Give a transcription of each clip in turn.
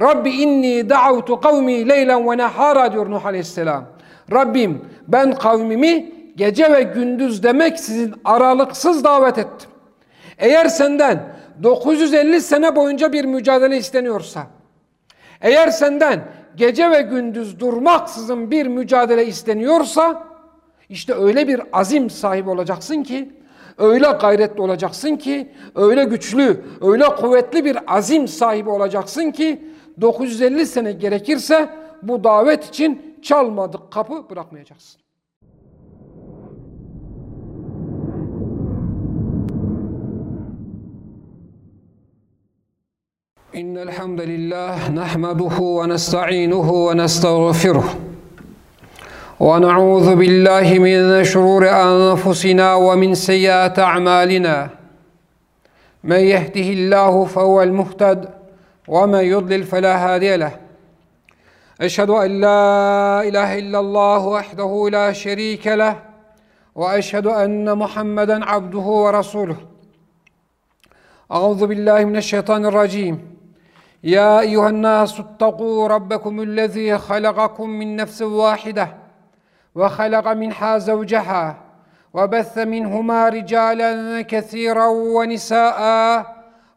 Rabbi inni da'avtu kavmi leylen ve nehara diyor Nuh Aleyhisselam. Rabbim ben kavmimi gece ve gündüz demek sizin aralıksız davet ettim. Eğer senden 950 sene boyunca bir mücadele isteniyorsa, eğer senden gece ve gündüz durmaksızın bir mücadele isteniyorsa, işte öyle bir azim sahibi olacaksın ki, öyle gayretli olacaksın ki, öyle güçlü, öyle kuvvetli bir azim sahibi olacaksın ki, 950 sene gerekirse bu davet için çalmadık kapı bırakmayacaksın. إن الحمد لله نحمده ونستعينه ونستغفره ونعوذ بالله من شرور أنفسنا ومن سيئات أعمالنا من يهده الله فهو المهتد ومن يضلل فلا هادي له. أشهد أن لا إله إلا الله وحده لا شريك له وأشهد أن محمدا عبده ورسوله. أعوذ بالله من الشيطان الرجيم. يا أيها الناس اتقوا ربكم الذي خلقكم من نفس واحدة وخلق منها زوجها وبث منهما رجالا كثيرا ونساء.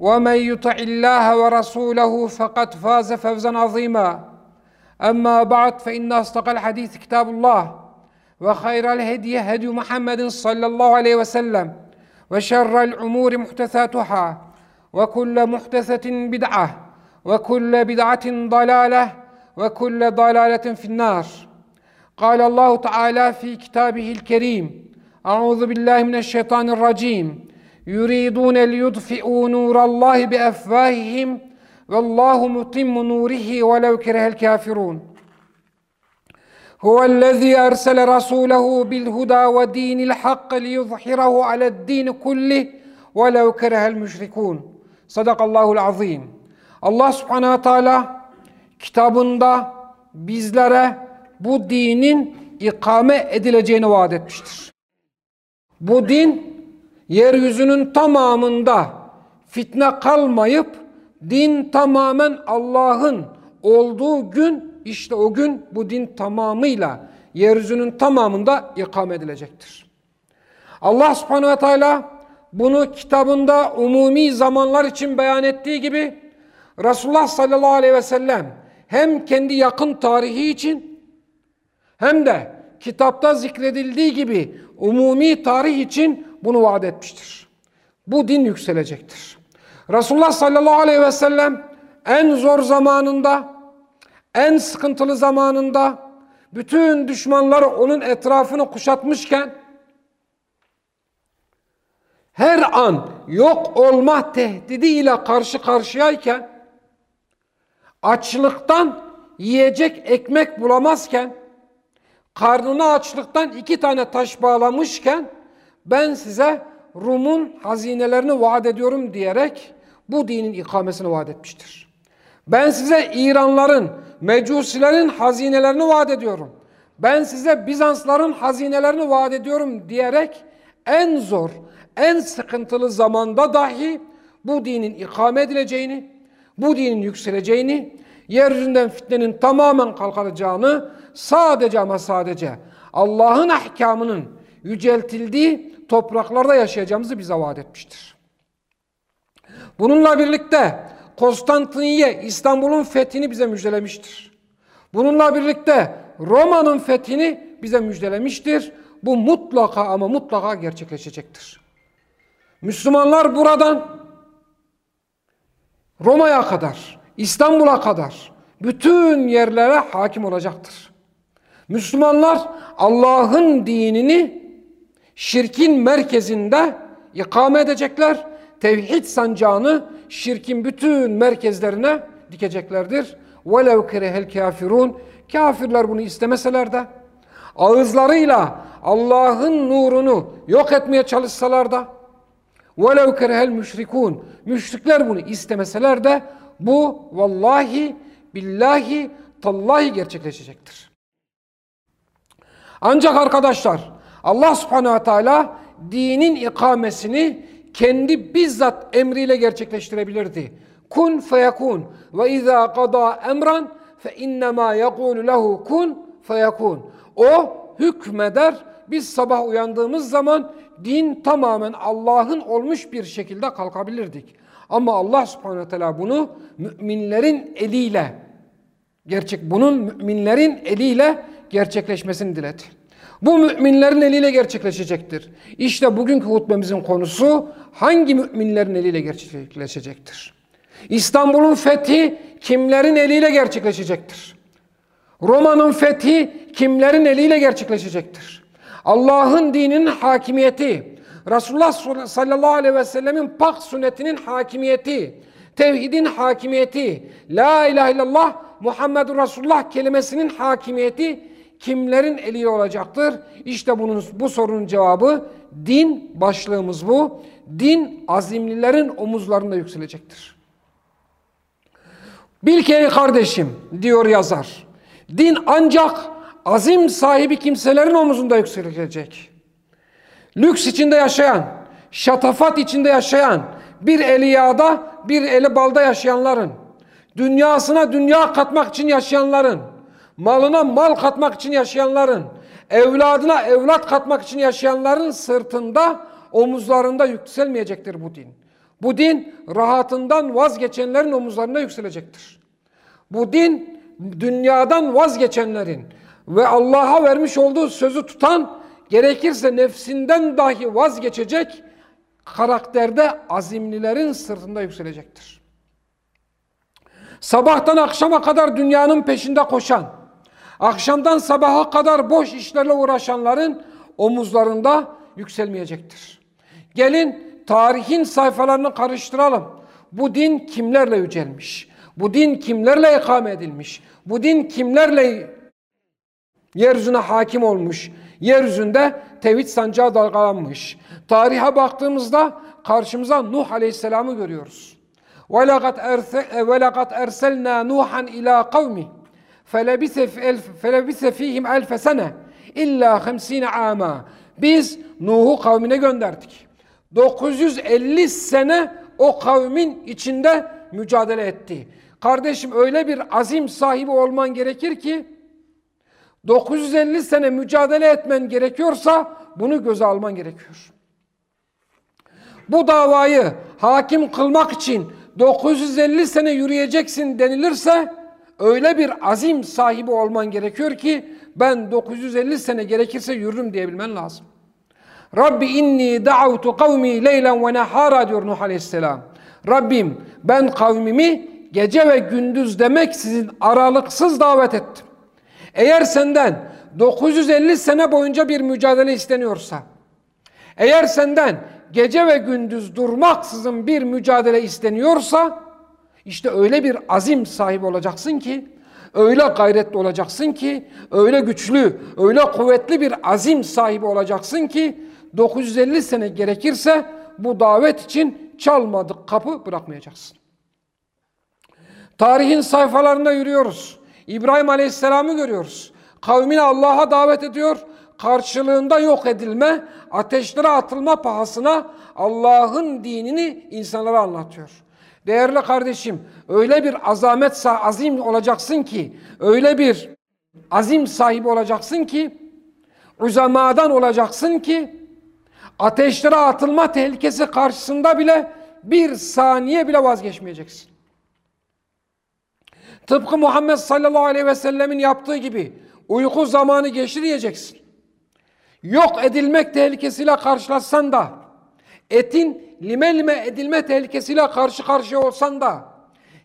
ومن يطع الله ورسوله فقد فاز فوزا عظيما. أما بعد فإن أصدق الحديث كتاب الله وخير الهدي هدي محمد صلى الله عليه وسلم وشر الأمور محدثاتها وكل محدثة بدعة وكل بدعة ضلالة وكل ضلالة في النار. قال الله تعالى في كتابه الكريم أعوذ بالله من الشيطان الرجيم. يريدون ليطفئوا نور الله بأفواههم والله متم نوره ولو كره الكافرون. هو الذي أرسل رسوله بالهدى ودين الحق ليظهره على الدين كله ولو كره المشركون. صدق الله العظيم. الله سبحانه وتعالى kitabında bizlere bu dinin ikame edileceğini vaat etmiştir. Bu din yeryüzünün tamamında fitne kalmayıp din tamamen Allah'ın olduğu gün işte o gün bu din tamamıyla yeryüzünün tamamında ikame edilecektir. Allah subhanehu ve teala bunu kitabında umumi zamanlar için beyan ettiği gibi Resulullah sallallahu aleyhi ve sellem hem kendi yakın tarihi için hem de kitapta zikredildiği gibi umumi tarih için bunu vaat etmiştir. Bu din yükselecektir. Resulullah sallallahu aleyhi ve sellem en zor zamanında, en sıkıntılı zamanında bütün düşmanları onun etrafını kuşatmışken her an yok olma tehdidiyle karşı karşıyayken açlıktan yiyecek ekmek bulamazken, karnına açlıktan iki tane taş bağlamışken, ben size Rum'un hazinelerini vaat ediyorum diyerek bu dinin ikamesini vaat etmiştir. Ben size İranların, Mecusilerin hazinelerini vaat ediyorum. Ben size Bizansların hazinelerini vaat ediyorum diyerek en zor, en sıkıntılı zamanda dahi bu dinin ikame edileceğini, bu dinin yükseleceğini, yeryüzünden fitnenin tamamen kalkacağını sadece ama sadece Allah'ın ahkamının yüceltildiği topraklarda yaşayacağımızı bize vaat etmiştir. Bununla birlikte Konstantiniye İstanbul'un fethini bize müjdelemiştir. Bununla birlikte Roma'nın fethini bize müjdelemiştir. Bu mutlaka ama mutlaka gerçekleşecektir. Müslümanlar buradan Roma'ya kadar, İstanbul'a kadar bütün yerlere hakim olacaktır. Müslümanlar Allah'ın dinini şirkin merkezinde ikame edecekler. Tevhid sancağını şirkin bütün merkezlerine dikeceklerdir. وَلَوْ كَرِهَ الْكَافِرُونَ Kafirler bunu istemeseler de, ağızlarıyla Allah'ın nurunu yok etmeye çalışsalar da وَلَوْ كَرَهَ müşrikun Müşrikler bunu istemeseler de bu vallahi billahi tallahi gerçekleşecektir. Ancak arkadaşlar Allah subhanehu ve teala dinin ikamesini kendi bizzat emriyle gerçekleştirebilirdi. Kun feyekun ve izâ qada emran fe innemâ yekûlu lehu kun feyekun. O hükmeder. Biz sabah uyandığımız zaman din tamamen Allah'ın olmuş bir şekilde kalkabilirdik. Ama Allah subhanahu teala bunu müminlerin eliyle gerçek bunun müminlerin eliyle gerçekleşmesini diledi. Bu müminlerin eliyle gerçekleşecektir. İşte bugünkü hutbemizin konusu hangi müminlerin eliyle gerçekleşecektir? İstanbul'un fethi kimlerin eliyle gerçekleşecektir? Roma'nın fethi kimlerin eliyle gerçekleşecektir? Allah'ın dininin hakimiyeti, Resulullah sallallahu aleyhi ve sellemin pak sünnetinin hakimiyeti, tevhidin hakimiyeti, la ilahe illallah Muhammedur Resulullah kelimesinin hakimiyeti kimlerin eli olacaktır? İşte bunun bu sorunun cevabı din başlığımız bu. Din azimlilerin omuzlarında yükselecektir. Bil ki ey kardeşim diyor yazar. Din ancak azim sahibi kimselerin omuzunda yükselecek. Lüks içinde yaşayan, şatafat içinde yaşayan, bir eli yağda, bir eli balda yaşayanların, dünyasına dünya katmak için yaşayanların, malına mal katmak için yaşayanların, evladına evlat katmak için yaşayanların sırtında, omuzlarında yükselmeyecektir bu din. Bu din rahatından vazgeçenlerin omuzlarına yükselecektir. Bu din dünyadan vazgeçenlerin ve Allah'a vermiş olduğu sözü tutan, gerekirse nefsinden dahi vazgeçecek karakterde azimlilerin sırtında yükselecektir. Sabahtan akşama kadar dünyanın peşinde koşan, akşamdan sabaha kadar boş işlerle uğraşanların omuzlarında yükselmeyecektir. Gelin tarihin sayfalarını karıştıralım. Bu din kimlerle yücelmiş? Bu din kimlerle ikame edilmiş? Bu din kimlerle yeryüzüne hakim olmuş? Yeryüzünde tevhid sancağı dalgalanmış. Tarihe baktığımızda karşımıza Nuh Aleyhisselam'ı görüyoruz. وَلَقَدْ اَرْسَلْنَا نُوحًا اِلَى felebise elf felebise fihim elf sene illa 50 ama. Biz Nuh'u kavmine gönderdik. 950 sene o kavmin içinde mücadele etti. Kardeşim öyle bir azim sahibi olman gerekir ki 950 sene mücadele etmen gerekiyorsa bunu göze alman gerekiyor. Bu davayı hakim kılmak için 950 sene yürüyeceksin denilirse öyle bir azim sahibi olman gerekiyor ki ben 950 sene gerekirse yürürüm diyebilmen lazım. Rabbi inni da'avtu kavmi leylen ve nehara diyor Nuh Aleyhisselam. Rabbim ben kavmimi gece ve gündüz demek sizin aralıksız davet ettim. Eğer senden 950 sene boyunca bir mücadele isteniyorsa, eğer senden gece ve gündüz durmaksızın bir mücadele isteniyorsa, işte öyle bir azim sahibi olacaksın ki, öyle gayretli olacaksın ki, öyle güçlü, öyle kuvvetli bir azim sahibi olacaksın ki, 950 sene gerekirse bu davet için çalmadık kapı bırakmayacaksın. Tarihin sayfalarında yürüyoruz. İbrahim Aleyhisselam'ı görüyoruz. Kavmini Allah'a davet ediyor. Karşılığında yok edilme, ateşlere atılma pahasına Allah'ın dinini insanlara anlatıyor. Değerli kardeşim, öyle bir azamet, azim olacaksın ki, öyle bir azim sahibi olacaksın ki, uzamadan olacaksın ki, ateşlere atılma tehlikesi karşısında bile bir saniye bile vazgeçmeyeceksin. Tıpkı Muhammed sallallahu aleyhi ve sellemin yaptığı gibi uyku zamanı geçti diyeceksin. Yok edilmek tehlikesiyle karşılaşsan da, etin lime lime edilme tehlikesiyle karşı karşıya olsan da,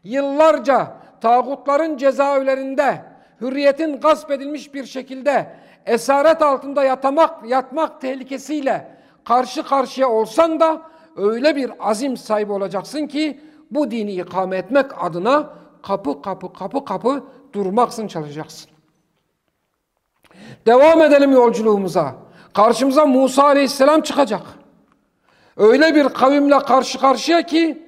yıllarca tağutların cezaevlerinde, hürriyetin gasp edilmiş bir şekilde esaret altında yatamak, yatmak tehlikesiyle karşı karşıya olsan da öyle bir azim sahibi olacaksın ki bu dini ikame etmek adına kapı kapı kapı kapı durmaksın çalışacaksın. Devam edelim yolculuğumuza. Karşımıza Musa aleyhisselam çıkacak. Öyle bir kavimle karşı karşıya ki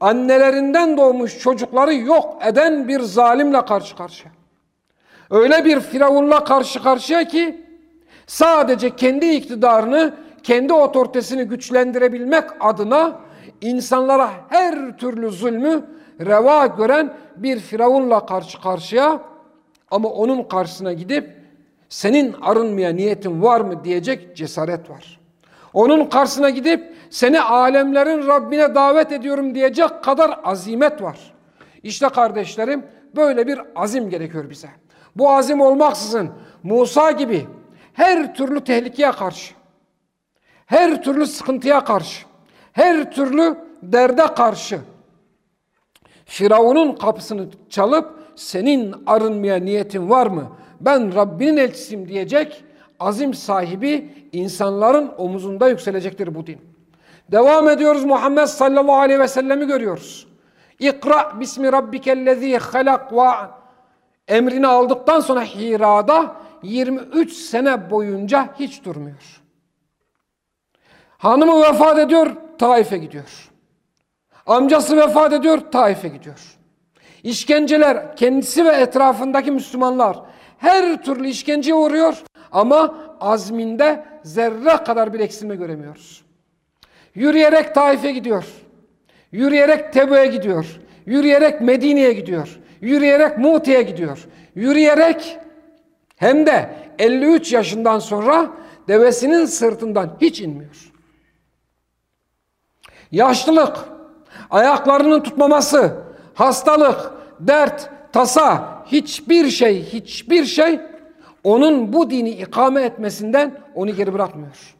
annelerinden doğmuş çocukları yok eden bir zalimle karşı karşıya. Öyle bir firavunla karşı karşıya ki sadece kendi iktidarını, kendi otoritesini güçlendirebilmek adına insanlara her türlü zulmü reva gören bir firavunla karşı karşıya ama onun karşısına gidip senin arınmaya niyetin var mı diyecek cesaret var. Onun karşısına gidip seni alemlerin Rabbine davet ediyorum diyecek kadar azimet var. İşte kardeşlerim böyle bir azim gerekiyor bize. Bu azim olmaksızın Musa gibi her türlü tehlikeye karşı, her türlü sıkıntıya karşı, her türlü derde karşı Firavun'un kapısını çalıp senin arınmaya niyetin var mı? Ben Rabbinin elçisiyim diyecek azim sahibi insanların omuzunda yükselecektir bu din. Devam ediyoruz Muhammed sallallahu aleyhi ve sellemi görüyoruz. İkra bismi rabbikellezi halak ve emrini aldıktan sonra Hira'da 23 sene boyunca hiç durmuyor. Hanımı vefat ediyor, Taif'e gidiyor. Amcası vefat ediyor, Taif'e gidiyor. İşkenceler, kendisi ve etrafındaki Müslümanlar her türlü işkenceye uğruyor ama azminde zerre kadar bir eksilme göremiyoruz. Yürüyerek Taif'e gidiyor. Yürüyerek Tebu'ya gidiyor. Yürüyerek Medine'ye gidiyor. Yürüyerek Mu'te'ye gidiyor. Yürüyerek hem de 53 yaşından sonra devesinin sırtından hiç inmiyor. Yaşlılık, ayaklarının tutmaması, hastalık, dert, tasa, hiçbir şey, hiçbir şey onun bu dini ikame etmesinden onu geri bırakmıyor.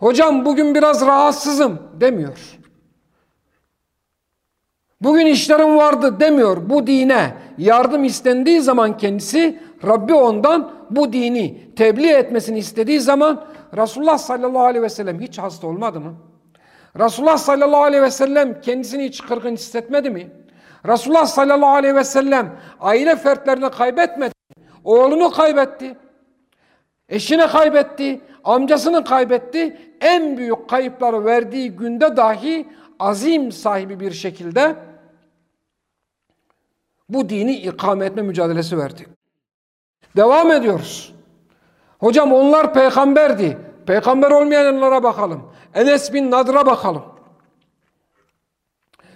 Hocam bugün biraz rahatsızım demiyor. Bugün işlerim vardı demiyor. Bu dine yardım istendiği zaman kendisi Rabbi ondan bu dini tebliğ etmesini istediği zaman Resulullah sallallahu aleyhi ve sellem hiç hasta olmadı mı? Resulullah sallallahu aleyhi ve sellem kendisini hiç kırgın hissetmedi mi? Resulullah sallallahu aleyhi ve sellem aile fertlerini kaybetmedi. Oğlunu kaybetti. Eşini kaybetti. Amcasını kaybetti. En büyük kayıpları verdiği günde dahi azim sahibi bir şekilde bu dini ikame etme mücadelesi verdi. Devam ediyoruz. Hocam onlar peygamberdi. Peygamber olmayanlara bakalım. Enes bin Nadır'a bakalım.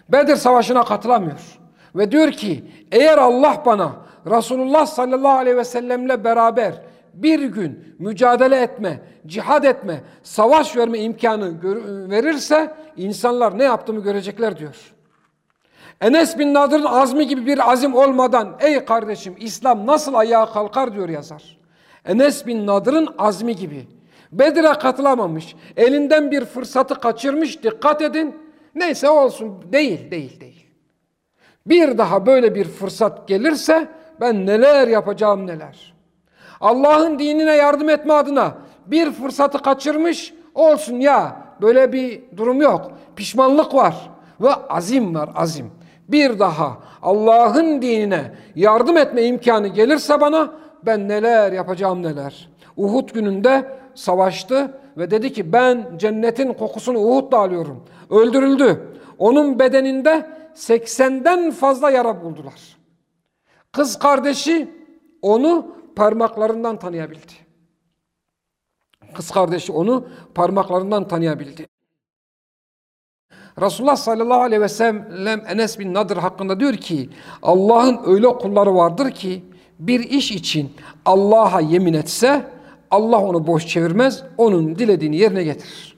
Bedir Savaşı'na katılamıyor. Ve diyor ki eğer Allah bana Resulullah sallallahu aleyhi ve sellemle beraber bir gün mücadele etme, cihad etme, savaş verme imkanı verirse insanlar ne yaptığımı görecekler diyor. Enes bin Nadır'ın azmi gibi bir azim olmadan ey kardeşim İslam nasıl ayağa kalkar diyor yazar. Enes bin Nadır'ın azmi gibi. Bedir'e katılamamış, elinden bir fırsatı kaçırmış dikkat edin. Neyse olsun değil değil değil. Bir daha böyle bir fırsat gelirse ben neler yapacağım neler. Allah'ın dinine yardım etme adına bir fırsatı kaçırmış olsun ya böyle bir durum yok. Pişmanlık var ve azim var azim. Bir daha Allah'ın dinine yardım etme imkanı gelirse bana ben neler yapacağım neler. Uhud gününde savaştı ve dedi ki ben cennetin kokusunu Uhud'da alıyorum. Öldürüldü. Onun bedeninde 80'den fazla yara buldular. Kız kardeşi onu parmaklarından tanıyabildi. Kız kardeşi onu parmaklarından tanıyabildi. Resulullah sallallahu aleyhi ve sellem Enes bin Nadir hakkında diyor ki Allah'ın öyle kulları vardır ki bir iş için Allah'a yemin etse Allah onu boş çevirmez, onun dilediğini yerine getirir.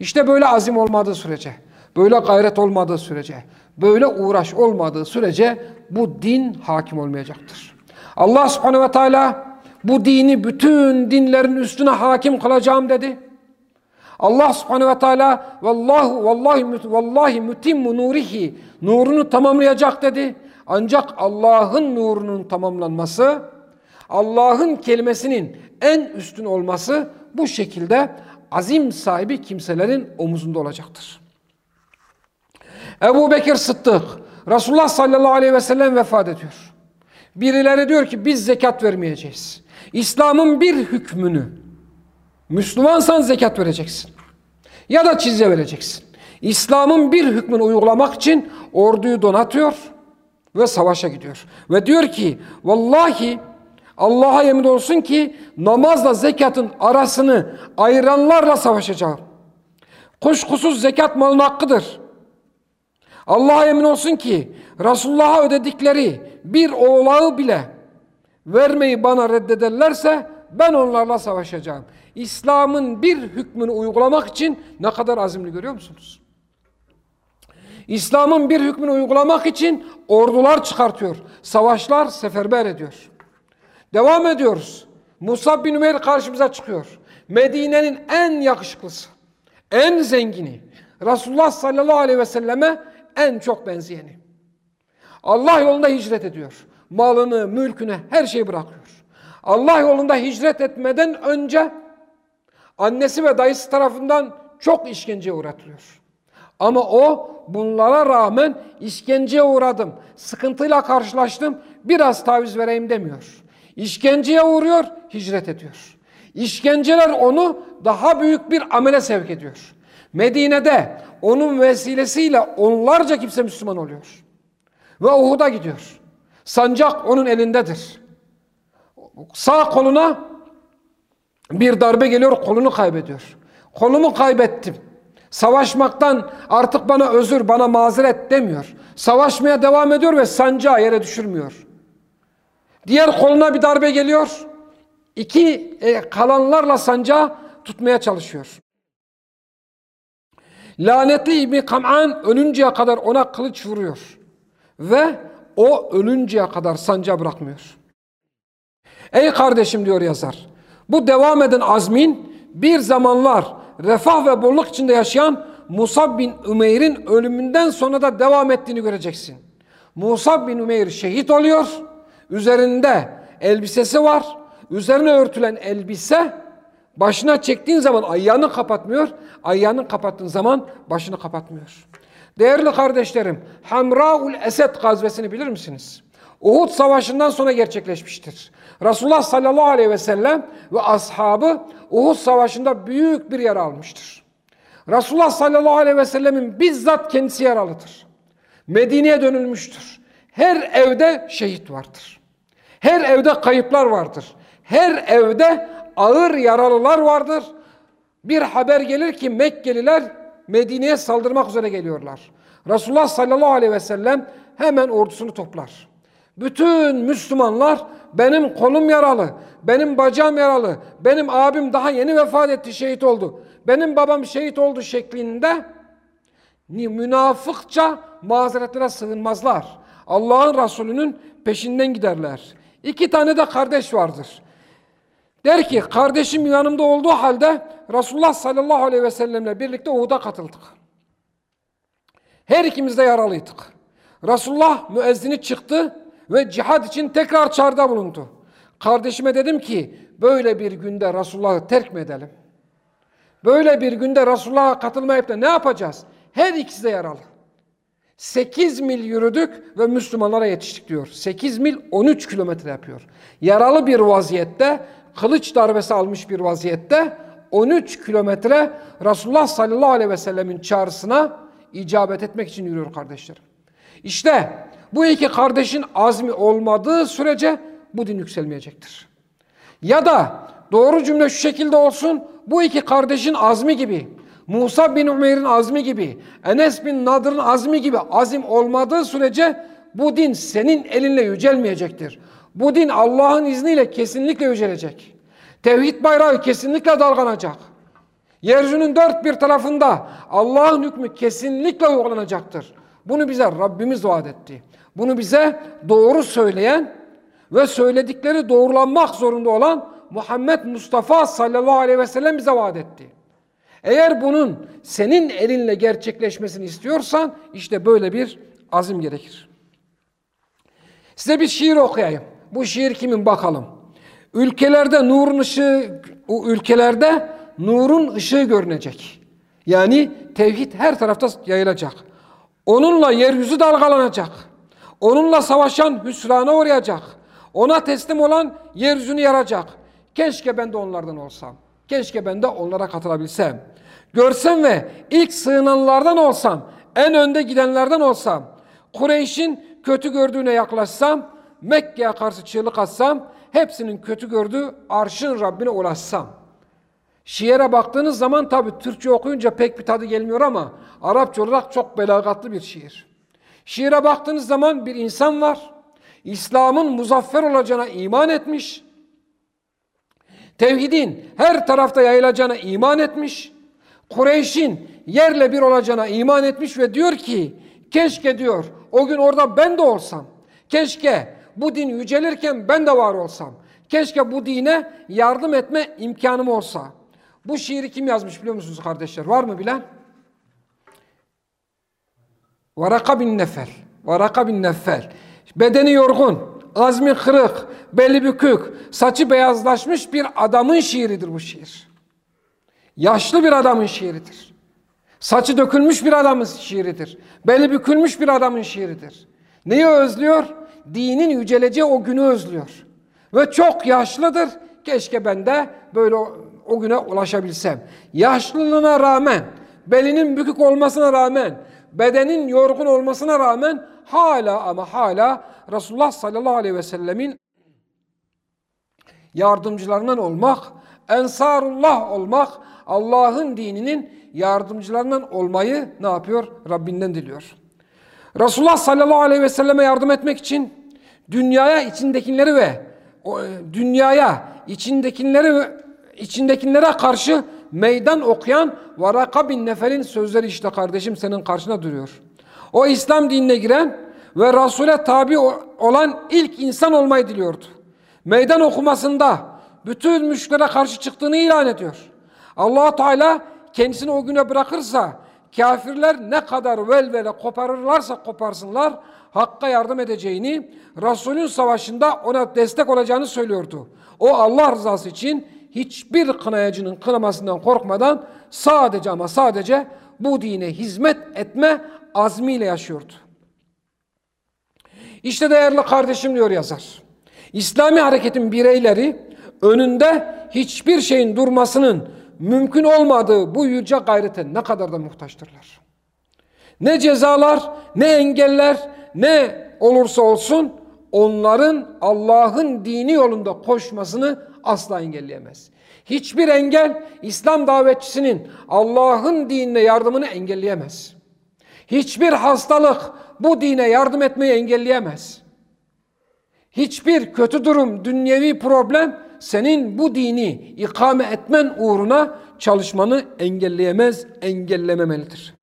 İşte böyle azim olmadığı sürece, böyle gayret olmadığı sürece, böyle uğraş olmadığı sürece bu din hakim olmayacaktır. Allah subhanehu ve teala bu dini bütün dinlerin üstüne hakim kılacağım dedi. Allah subhanehu ve teala vallahu vallahi vallahi mutimmu nurihi nurunu tamamlayacak dedi. Ancak Allah'ın nurunun tamamlanması, Allah'ın kelimesinin en üstün olması bu şekilde azim sahibi kimselerin omuzunda olacaktır. Ebu Bekir Sıddık, Resulullah sallallahu aleyhi ve sellem vefat ediyor. Birileri diyor ki biz zekat vermeyeceğiz. İslam'ın bir hükmünü Müslümansan zekat vereceksin. Ya da çizye vereceksin. İslam'ın bir hükmünü uygulamak için orduyu donatıyor ve savaşa gidiyor. Ve diyor ki vallahi Allah'a yemin olsun ki namazla zekatın arasını ayıranlarla savaşacağım. Kuşkusuz zekat malın hakkıdır. Allah'a yemin olsun ki Resulullah'a ödedikleri bir oğlağı bile vermeyi bana reddederlerse ben onlarla savaşacağım. İslam'ın bir hükmünü uygulamak için ne kadar azimli görüyor musunuz? İslam'ın bir hükmünü uygulamak için ordular çıkartıyor. Savaşlar seferber ediyor. Devam ediyoruz. Musab bin Ümeyr karşımıza çıkıyor. Medine'nin en yakışıklısı, en zengini, Resulullah sallallahu aleyhi ve selleme en çok benzeyeni. Allah yolunda hicret ediyor. Malını, mülkünü, her şeyi bırakıyor. Allah yolunda hicret etmeden önce annesi ve dayısı tarafından çok işkenceye uğratılıyor. Ama o bunlara rağmen işkenceye uğradım, sıkıntıyla karşılaştım, biraz taviz vereyim demiyor. İşkenceye uğruyor, hicret ediyor. İşkenceler onu daha büyük bir amele sevk ediyor. Medine'de onun vesilesiyle onlarca kimse Müslüman oluyor. Ve Uhud'a gidiyor. Sancak onun elindedir. Sağ koluna bir darbe geliyor, kolunu kaybediyor. Kolumu kaybettim. Savaşmaktan artık bana özür, bana mazeret demiyor. Savaşmaya devam ediyor ve sancağı yere düşürmüyor. Diğer koluna bir darbe geliyor. İki e, kalanlarla sancağı tutmaya çalışıyor. Lanetli İbni Kam'an ölünceye kadar ona kılıç vuruyor. Ve o ölünceye kadar sancağı bırakmıyor. Ey kardeşim diyor yazar. Bu devam eden azmin bir zamanlar refah ve bolluk içinde yaşayan Musab bin Ümeyr'in ölümünden sonra da devam ettiğini göreceksin. Musab bin Ümeyr şehit oluyor. Üzerinde elbisesi var. Üzerine örtülen elbise başına çektiğin zaman ayağını kapatmıyor. Ayağını kapattığın zaman başını kapatmıyor. Değerli kardeşlerim, Hamraul Esed gazvesini bilir misiniz? Uhud savaşından sonra gerçekleşmiştir. Resulullah sallallahu aleyhi ve sellem ve ashabı Uhud savaşında büyük bir yer almıştır. Resulullah sallallahu aleyhi ve sellemin bizzat kendisi yaralıdır. Medine'ye dönülmüştür. Her evde şehit vardır. Her evde kayıplar vardır. Her evde ağır yaralılar vardır. Bir haber gelir ki Mekkeliler Medine'ye saldırmak üzere geliyorlar. Resulullah sallallahu aleyhi ve sellem hemen ordusunu toplar. Bütün Müslümanlar benim kolum yaralı, benim bacağım yaralı, benim abim daha yeni vefat etti, şehit oldu. Benim babam şehit oldu şeklinde münafıkça mazeretlere sığınmazlar. Allah'ın Resulü'nün peşinden giderler. İki tane de kardeş vardır. Der ki kardeşim yanımda olduğu halde Resulullah sallallahu aleyhi ve sellemle birlikte Uhud'a katıldık. Her ikimiz de yaralıydık. Resulullah müezzini çıktı ve cihad için tekrar çağrıda bulundu. Kardeşime dedim ki böyle bir günde Resulullah'ı terk mi edelim? Böyle bir günde Resulullah'a katılmayıp da ne yapacağız? Her ikisi de yaralı. 8 mil yürüdük ve Müslümanlara yetiştik diyor. 8 mil 13 kilometre yapıyor. Yaralı bir vaziyette, kılıç darbesi almış bir vaziyette 13 kilometre Resulullah sallallahu aleyhi ve sellemin çağrısına icabet etmek için yürüyor kardeşlerim. İşte bu iki kardeşin azmi olmadığı sürece bu din yükselmeyecektir. Ya da doğru cümle şu şekilde olsun, bu iki kardeşin azmi gibi, Musa bin Umeyr'in azmi gibi, Enes bin Nadır'ın azmi gibi azim olmadığı sürece bu din senin elinle yücelmeyecektir. Bu din Allah'ın izniyle kesinlikle yücelecek. Tevhid bayrağı kesinlikle dalganacak. Yeryüzünün dört bir tarafında Allah'ın hükmü kesinlikle uygulanacaktır. Bunu bize Rabbimiz vaat etti. Bunu bize doğru söyleyen ve söyledikleri doğrulanmak zorunda olan Muhammed Mustafa sallallahu aleyhi ve sellem bize vaat etti. Eğer bunun senin elinle gerçekleşmesini istiyorsan işte böyle bir azim gerekir. Size bir şiir okuyayım. Bu şiir kimin bakalım. Ülkelerde nurun ışığı, o ülkelerde nurun ışığı görünecek. Yani tevhid her tarafta yayılacak. Onunla yeryüzü dalgalanacak. Onunla savaşan hüsrana uğrayacak. Ona teslim olan yeryüzünü yaracak. Keşke ben de onlardan olsam. Keşke ben de onlara katılabilsem. Görsem ve ilk sığınanlardan olsam, en önde gidenlerden olsam, Kureyş'in kötü gördüğüne yaklaşsam, Mekke'ye karşı çığlık atsam, hepsinin kötü gördüğü arşın Rabbine ulaşsam. Şiire baktığınız zaman tabi Türkçe okuyunca pek bir tadı gelmiyor ama Arapça olarak çok belagatlı bir şiir. Şiire baktığınız zaman bir insan var. İslam'ın muzaffer olacağına iman etmiş. Tevhidin her tarafta yayılacağına iman etmiş. Kureyş'in yerle bir olacağına iman etmiş ve diyor ki keşke diyor o gün orada ben de olsam. Keşke bu din yücelirken ben de var olsam. Keşke bu dine yardım etme imkanım olsa. Bu şiiri kim yazmış biliyor musunuz kardeşler? Var mı bilen? Varaka bin Nefel. Varaka bin Nefel. Bedeni yorgun, azmi kırık, beli bükük, saçı beyazlaşmış bir adamın şiiridir bu şiir. Yaşlı bir adamın şiiridir. Saçı dökülmüş bir adamın şiiridir. Beli bükülmüş bir adamın şiiridir. Neyi özlüyor? Dinin yüceleceği o günü özlüyor. Ve çok yaşlıdır. Keşke ben de böyle o, o güne ulaşabilsem. Yaşlılığına rağmen, belinin bükük olmasına rağmen, bedenin yorgun olmasına rağmen hala ama hala Resulullah sallallahu aleyhi ve sellemin yardımcılarından olmak, ensarullah olmak, Allah'ın dininin yardımcılarından olmayı ne yapıyor? Rabbinden diliyor. Resulullah sallallahu aleyhi ve selleme yardım etmek için dünyaya içindekileri ve e, dünyaya içindekileri içindekilere karşı meydan okuyan Varaka bin Nefer'in sözleri işte kardeşim senin karşına duruyor. O İslam dinine giren ve Resul'e tabi olan ilk insan olmayı diliyordu. Meydan okumasında bütün müşklere karşı çıktığını ilan ediyor. allah Teala kendisini o güne bırakırsa kafirler ne kadar velvele koparırlarsa koparsınlar Hakk'a yardım edeceğini, Resulün savaşında ona destek olacağını söylüyordu. O Allah rızası için hiçbir kınayacının kınamasından korkmadan sadece ama sadece bu dine hizmet etme azmiyle yaşıyordu. İşte değerli kardeşim diyor yazar. İslami hareketin bireyleri önünde hiçbir şeyin durmasının mümkün olmadığı bu yüce gayrete ne kadar da muhtaçtırlar. Ne cezalar, ne engeller, ne olursa olsun onların Allah'ın dini yolunda koşmasını asla engelleyemez. Hiçbir engel İslam davetçisinin Allah'ın dinine yardımını engelleyemez. Hiçbir hastalık bu dine yardım etmeyi engelleyemez. Hiçbir kötü durum, dünyevi problem senin bu dini ikame etmen uğruna çalışmanı engelleyemez, engellememelidir.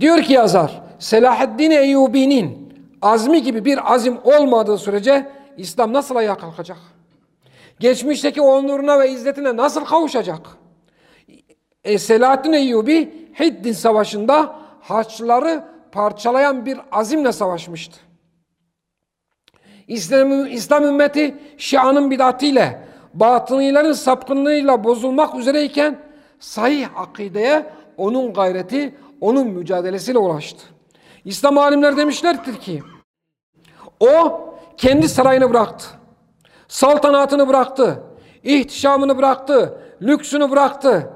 Diyor ki yazar, Selahaddin Eyyubi'nin azmi gibi bir azim olmadığı sürece İslam nasıl ayağa kalkacak? Geçmişteki onuruna ve izzetine nasıl kavuşacak? E, Selahaddin Eyyubi Hiddin Savaşı'nda Haçlıları parçalayan bir azimle savaşmıştı. İslam, İslam ümmeti Şia'nın bidatiyle, batınilerin sapkınlığıyla bozulmak üzereyken sahih akideye onun gayreti, onun mücadelesiyle ulaştı. İslam alimler demişlerdir ki, o kendi sarayını bıraktı. Saltanatını bıraktı. ihtişamını bıraktı. Lüksünü bıraktı.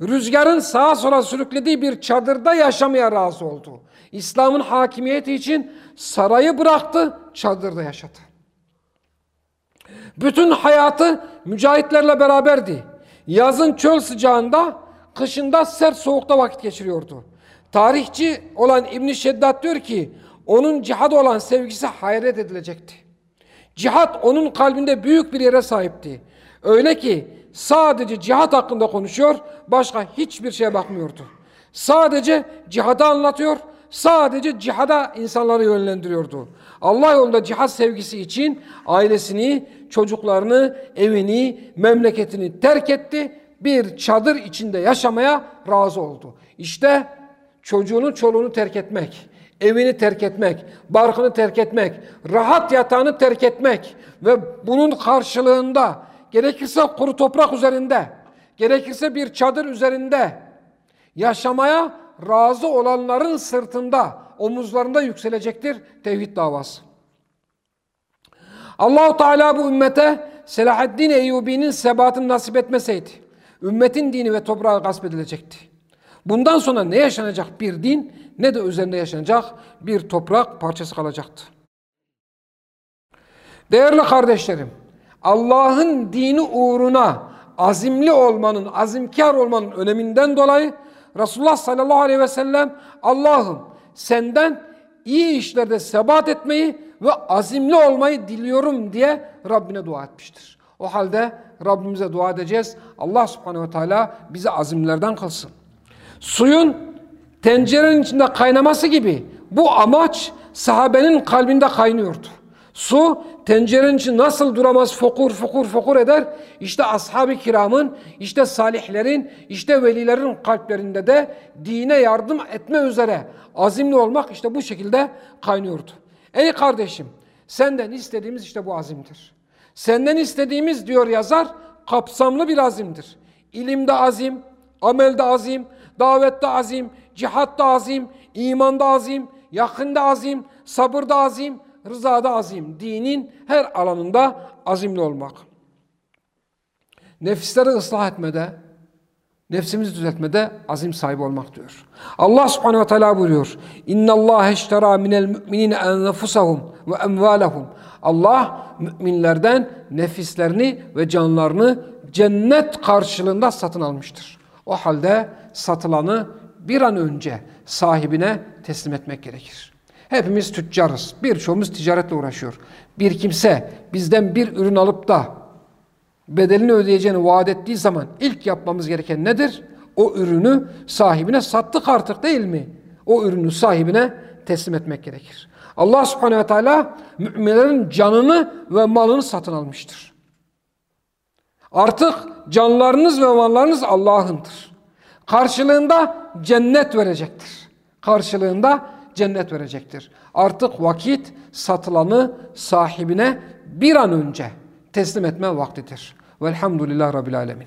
Rüzgarın sağa sola sürüklediği bir çadırda yaşamaya razı oldu. İslam'ın hakimiyeti için sarayı bıraktı, çadırda yaşadı. Bütün hayatı mücahitlerle beraberdi. Yazın çöl sıcağında, kışında sert soğukta vakit geçiriyordu. Tarihçi olan İbn Şeddat diyor ki, onun cihad olan sevgisi hayret edilecekti. Cihat onun kalbinde büyük bir yere sahipti. Öyle ki sadece cihat hakkında konuşuyor, başka hiçbir şeye bakmıyordu. Sadece cihadı anlatıyor, sadece cihada insanları yönlendiriyordu. Allah yolunda cihat sevgisi için ailesini, çocuklarını, evini, memleketini terk etti. Bir çadır içinde yaşamaya razı oldu. İşte çocuğunu, çoluğunu terk etmek, evini terk etmek, barkını terk etmek, rahat yatağını terk etmek ve bunun karşılığında gerekirse kuru toprak üzerinde, gerekirse bir çadır üzerinde yaşamaya razı olanların sırtında, omuzlarında yükselecektir tevhid davası. Allahu Teala bu ümmete Selahaddin Eyyubi'nin sebatını nasip etmeseydi, ümmetin dini ve toprağı gasp edilecekti. Bundan sonra ne yaşanacak bir din ne de üzerinde yaşanacak bir toprak parçası kalacaktı. Değerli kardeşlerim, Allah'ın dini uğruna azimli olmanın, azimkar olmanın öneminden dolayı Resulullah sallallahu aleyhi ve sellem Allah'ım senden iyi işlerde sebat etmeyi ve azimli olmayı diliyorum diye Rabbine dua etmiştir. O halde Rabbimize dua edeceğiz. Allah subhanehu ve teala bizi azimlerden kılsın. Suyun tencerenin içinde kaynaması gibi bu amaç sahabenin kalbinde kaynıyordu. Su tencerenin için nasıl duramaz fokur fokur fokur eder. İşte ashab-ı kiramın, işte salihlerin, işte velilerin kalplerinde de dine yardım etme üzere azimli olmak işte bu şekilde kaynıyordu. Ey kardeşim senden istediğimiz işte bu azimdir. Senden istediğimiz diyor yazar kapsamlı bir azimdir. İlimde azim, amelde azim, davette azim, cihatta azim, imanda azim, yakında azim, sabırda azim, rızada azim. Dinin her alanında azimli olmak. Nefisleri ıslah etmede, nefsimizi düzeltmede azim sahibi olmak diyor. Allah subhanehu ve teala buyuruyor. Allah eştera minel mu'minine enfusahum ve emvalahum. Allah müminlerden nefislerini ve canlarını cennet karşılığında satın almıştır. O halde satılanı bir an önce sahibine teslim etmek gerekir. Hepimiz tüccarız. Birçoğumuz ticaretle uğraşıyor. Bir kimse bizden bir ürün alıp da bedelini ödeyeceğini vaat ettiği zaman ilk yapmamız gereken nedir? O ürünü sahibine sattık artık değil mi? O ürünü sahibine teslim etmek gerekir. Allah subhanehu ve teala müminlerin canını ve malını satın almıştır. Artık canlarınız ve mallarınız Allah'ındır. Karşılığında cennet verecektir. Karşılığında cennet verecektir. Artık vakit satılanı sahibine bir an önce teslim etme vaktidir. Velhamdülillah Rabbil Alemin.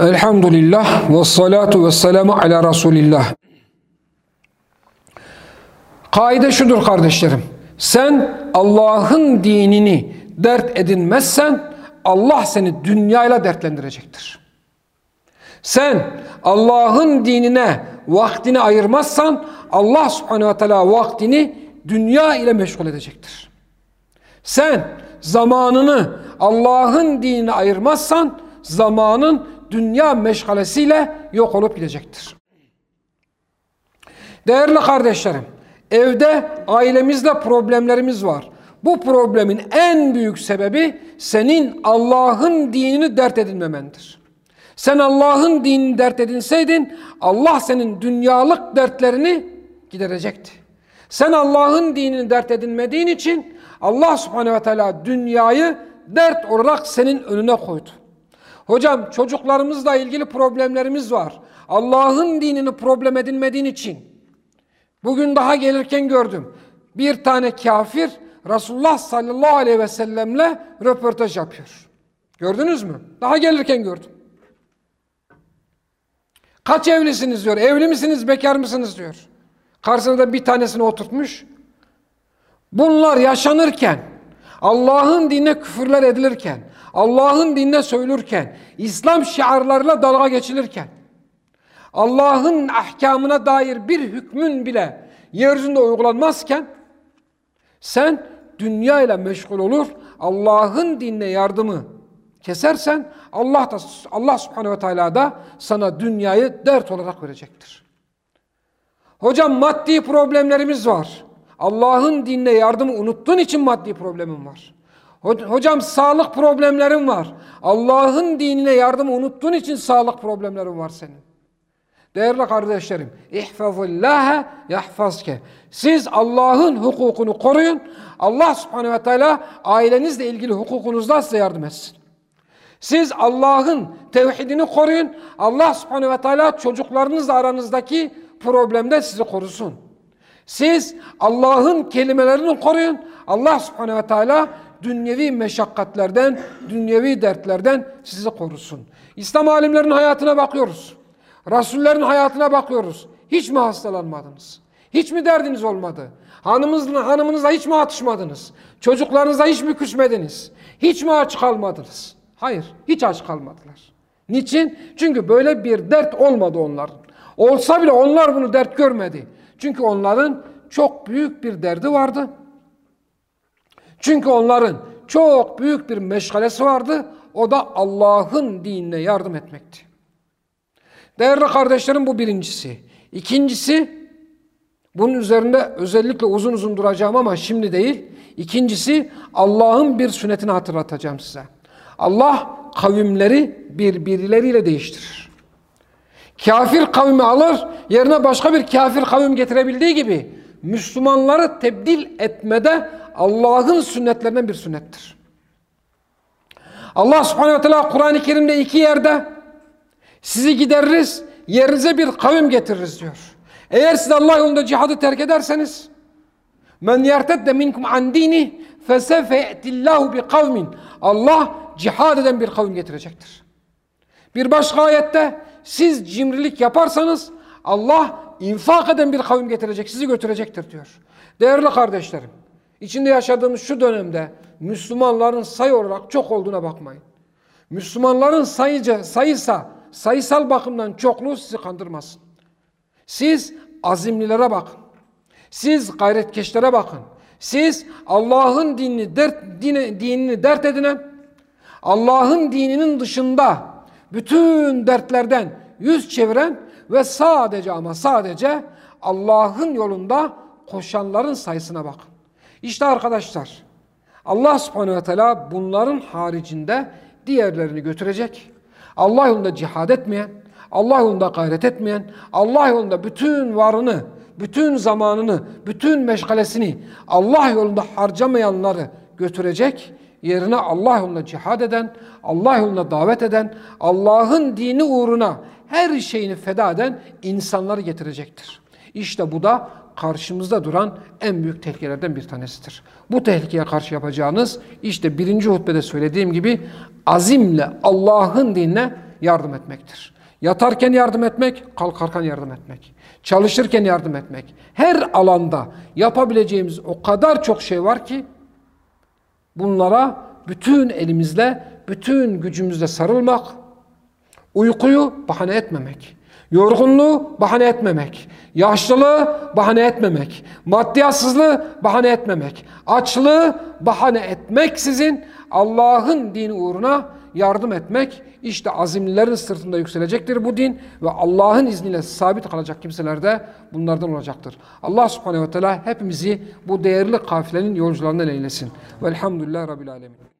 Elhamdülillah ve salatu ve selamu ala Resulillah. Kaide şudur kardeşlerim. Sen Allah'ın dinini dert edinmezsen Allah seni dünyayla dertlendirecektir. Sen Allah'ın dinine vaktini ayırmazsan Allah subhanehu ve teala vaktini dünya ile meşgul edecektir. Sen zamanını Allah'ın dinine ayırmazsan zamanın dünya meşgalesiyle yok olup gidecektir. Değerli kardeşlerim, evde ailemizde problemlerimiz var. Bu problemin en büyük sebebi senin Allah'ın dinini dert edinmemendir. Sen Allah'ın dinini dert edinseydin Allah senin dünyalık dertlerini giderecekti. Sen Allah'ın dinini dert edinmediğin için Allah subhanehu ve teala dünyayı dert olarak senin önüne koydu. Hocam çocuklarımızla ilgili problemlerimiz var. Allah'ın dinini problem edinmediğin için. Bugün daha gelirken gördüm. Bir tane kafir Resulullah sallallahu aleyhi ve sellemle röportaj yapıyor. Gördünüz mü? Daha gelirken gördüm. Kaç evlisiniz diyor. Evli misiniz, bekar mısınız diyor. Karşısında da bir tanesini oturtmuş. Bunlar yaşanırken, Allah'ın dinine küfürler edilirken, Allah'ın dinine söylürken, İslam şiarlarıyla dalga geçilirken, Allah'ın ahkamına dair bir hükmün bile yeryüzünde uygulanmazken, sen dünya ile meşgul olur, Allah'ın dinine yardımı kesersen Allah da Allah Subhanahu ve Teala da sana dünyayı dert olarak verecektir. Hocam maddi problemlerimiz var. Allah'ın dinine yardımı unuttuğun için maddi problemin var. Hocam sağlık problemlerin var. Allah'ın dinine yardımı unuttuğun için sağlık problemlerin var senin. Değerli kardeşlerim, ihfazillâhe yahfazke. Siz Allah'ın hukukunu koruyun. Allah subhanehu ve teala ailenizle ilgili hukukunuzda size yardım etsin. Siz Allah'ın tevhidini koruyun. Allah subhanehu ve teala çocuklarınızla aranızdaki problemde sizi korusun. Siz Allah'ın kelimelerini koruyun. Allah subhanehu ve teala dünyevi meşakkatlerden, dünyevi dertlerden sizi korusun. İslam alimlerinin hayatına bakıyoruz. Rasullerin hayatına bakıyoruz. Hiç mi hastalanmadınız? Hiç mi derdiniz olmadı? Hanımınızla, hanımınızla hiç mi atışmadınız? Çocuklarınızla hiç mi küsmediniz? Hiç mi aç kalmadınız? Hayır, hiç aç kalmadılar. Niçin? Çünkü böyle bir dert olmadı onların. Olsa bile onlar bunu dert görmedi. Çünkü onların çok büyük bir derdi vardı. Çünkü onların çok büyük bir meşgalesi vardı. O da Allah'ın dinine yardım etmekti. Değerli kardeşlerim bu birincisi. İkincisi, bunun üzerinde özellikle uzun uzun duracağım ama şimdi değil. İkincisi Allah'ın bir sünnetini hatırlatacağım size. Allah kavimleri birbirleriyle değiştirir. Kafir kavmi alır, yerine başka bir kafir kavim getirebildiği gibi Müslümanları tebdil etmede Allah'ın sünnetlerinden bir sünnettir. Allah subhanehu ve teala Kur'an-ı Kerim'de iki yerde sizi gideririz, yerinize bir kavim getiririz diyor. Eğer siz Allah yolunda cihadı terk ederseniz men yertedde minkum an dini fesefe ye'tillahu bi kavmin Allah cihad eden bir kavim getirecektir. Bir başka ayette siz cimrilik yaparsanız Allah infak eden bir kavim getirecek, sizi götürecektir diyor. Değerli kardeşlerim, içinde yaşadığımız şu dönemde Müslümanların sayı olarak çok olduğuna bakmayın. Müslümanların sayıca, sayısa, sayısal bakımdan çokluğu sizi kandırmasın. Siz azimlilere bakın. Siz gayretkeşlere bakın. Siz Allah'ın dinini dert, dine, dinini dert edinen, Allah'ın dininin dışında bütün dertlerden yüz çeviren ve sadece ama sadece Allah'ın yolunda koşanların sayısına bakın. İşte arkadaşlar Allah subhanehu ve teala bunların haricinde diğerlerini götürecek. Allah yolunda cihad etmeyen, Allah yolunda gayret etmeyen, Allah yolunda bütün varını, bütün zamanını, bütün meşgalesini Allah yolunda harcamayanları götürecek. Yerine Allah yolunda cihad eden, Allah yolunda davet eden, Allah'ın dini uğruna her şeyini feda eden insanları getirecektir. İşte bu da karşımızda duran en büyük tehlikelerden bir tanesidir. Bu tehlikeye karşı yapacağınız işte birinci hutbede söylediğim gibi azimle Allah'ın dinine yardım etmektir. Yatarken yardım etmek, kalkarken yardım etmek. Çalışırken yardım etmek. Her alanda yapabileceğimiz o kadar çok şey var ki bunlara bütün elimizle, bütün gücümüzle sarılmak, uykuyu bahane etmemek, yorgunluğu bahane etmemek, yaşlılığı bahane etmemek, maddiyatsızlığı bahane etmemek, açlığı bahane etmeksizin Allah'ın dini uğruna yardım etmek işte azimlilerin sırtında yükselecektir bu din ve Allah'ın izniyle sabit kalacak kimseler de bunlardan olacaktır. Allah subhanehu ve teala hepimizi bu değerli kafilenin yolcularından eylesin. Velhamdülillah Rabbil Alemin.